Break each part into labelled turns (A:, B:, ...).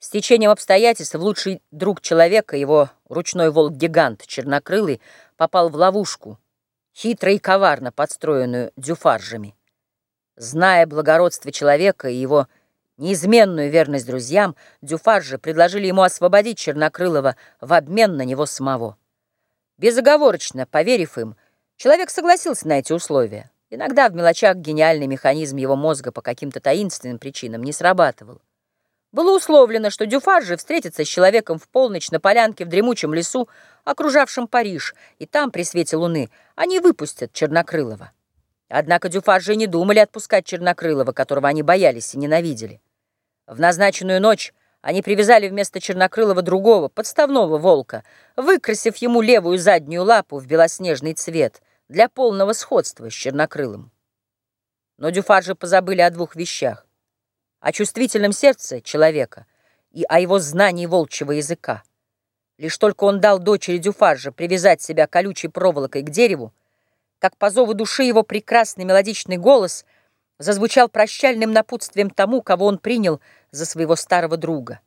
A: С течением обстоятельств лучший друг человека, его ручной волк-гигант, чернокрылый, попал в ловушку, хитро и коварно подстроенную дюфаржами. Зная благородство человека и его неизменную верность друзьям, дюфаржи предложили ему освободить Чернокрылова в обмен на него самого. Безоговорочно поверив им, человек согласился на эти условия. Иногда в мелочах гениальный механизм его мозга по каким-то таинственным причинам не срабатывал. Было условлено, что Дюфаржи встретится с человеком в полночь на полянке в дремучем лесу, окружавшем Париж, и там, при свете луны, они выпустят Чернокрылова. Однако Дюфаржи не думали отпускать Чернокрылова, которого они боялись и ненавидели. В назначенную ночь они привязали вместо Чернокрылова другого, подставного волка, выкрасив ему левую заднюю лапу в белоснежный цвет для полного сходства с Чернокрылым. Но Дюфаржи позабыли о двух вещах о чувствительном сердце человека и о его знании волчьего языка. Лишь только он дал дочери Дюфаржа привязать себя колючей проволокой к дереву, как по зову души его прекрасный мелодичный голос зазвучал прощальным напутствием тому, кого он принял за своего старого друга.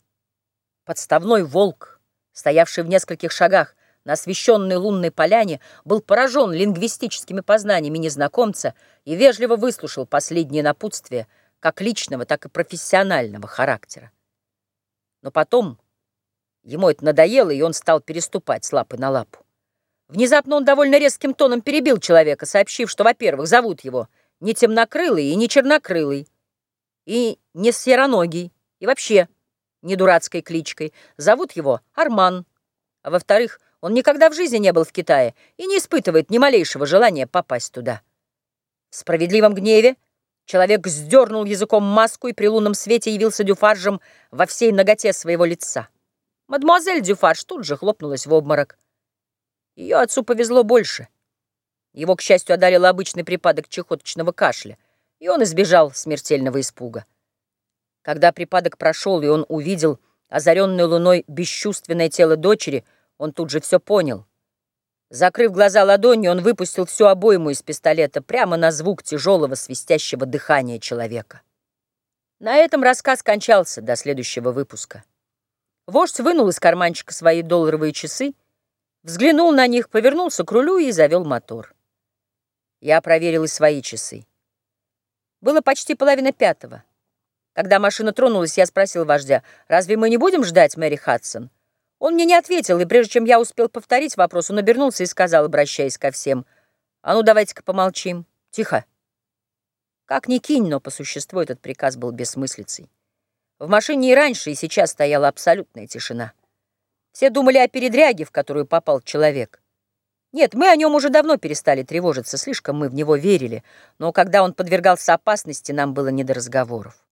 A: Подставной волк, стоявший в нескольких шагах на освещенной лунной поляне, был поражен лингвистическими познаниями незнакомца и вежливо выслушал последнее напутствие — как личного, так и профессионального характера. Но потом ему это надоело, и он стал переступать с лапы на лапу. Внезапно он довольно резким тоном перебил человека, сообщив, что, во-первых, зовут его не темнокрылый и не чернокрылый, и не сероногий, и вообще не дурацкой кличкой. Зовут его Арман. А во-вторых, он никогда в жизни не был в Китае и не испытывает ни малейшего желания попасть туда. В справедливом гневе Человек сдернул языком маску и при лунном свете явился Дюфаржем во всей ноготе своего лица. Мадемуазель Дюфарж тут же хлопнулась в обморок. Ее отцу повезло больше. Его, к счастью, одарил обычный припадок чехоточного кашля, и он избежал смертельного испуга. Когда припадок прошел, и он увидел озаренное луной бесчувственное тело дочери, он тут же все понял — Закрыв глаза ладонью, он выпустил всю обойму из пистолета прямо на звук тяжелого свистящего дыхания человека. На этом рассказ кончался до следующего выпуска. Вождь вынул из карманчика свои долларовые часы, взглянул на них, повернулся к рулю и завел мотор. Я проверил и свои часы. Было почти половина пятого. Когда машина тронулась, я спросил вождя, «Разве мы не будем ждать Мэри Хадсон?» Он мне не ответил, и прежде чем я успел повторить вопрос, он обернулся и сказал, обращаясь ко всем, «А ну, давайте-ка помолчим. Тихо». Как ни кинь, но по существу этот приказ был бессмыслицей. В машине и раньше, и сейчас стояла абсолютная тишина. Все думали о передряге, в которую попал человек. Нет, мы о нем уже давно перестали тревожиться, слишком мы в него верили, но когда он подвергался опасности, нам было не до разговоров.